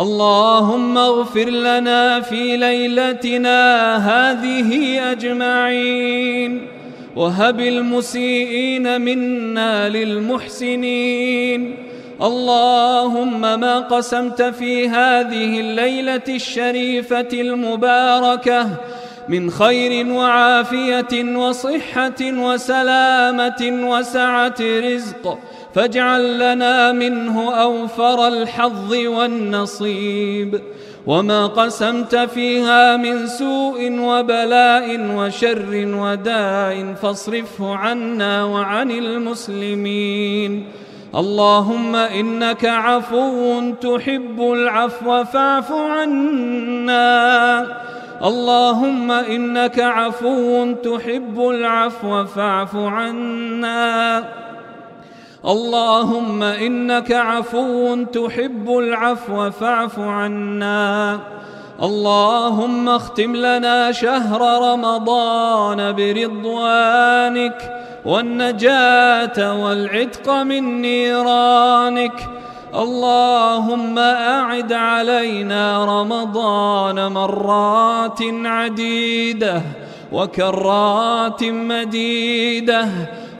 اللهم اغفر لنا في ليلتنا هذه أجمعين. وهب المسيئين منا للمحسنين. اللهم ما قسمت في هذه الليلة الشريفة المباركة من خير وعافية وصحة وسلامة وسعة رزق فاجعل لنا منه أوفر الحظ والنصيب. وما قسمت فيها من سوء وبلاء وشر وداء فاصرفه عنا وعن المسلمين. اللهم إنك عفو تحب العفو فاعف عنا. اللهم إنك عفو تحب العفو فاعف عنا. اللهم إنك عفو تحب العفو فاعف عنا. اللهم اختم لنا شهر رمضان برضوانك والنجاة والعتق من نيرانك. اللهم أعد علينا رمضان مرات عديدة وكرات مديدة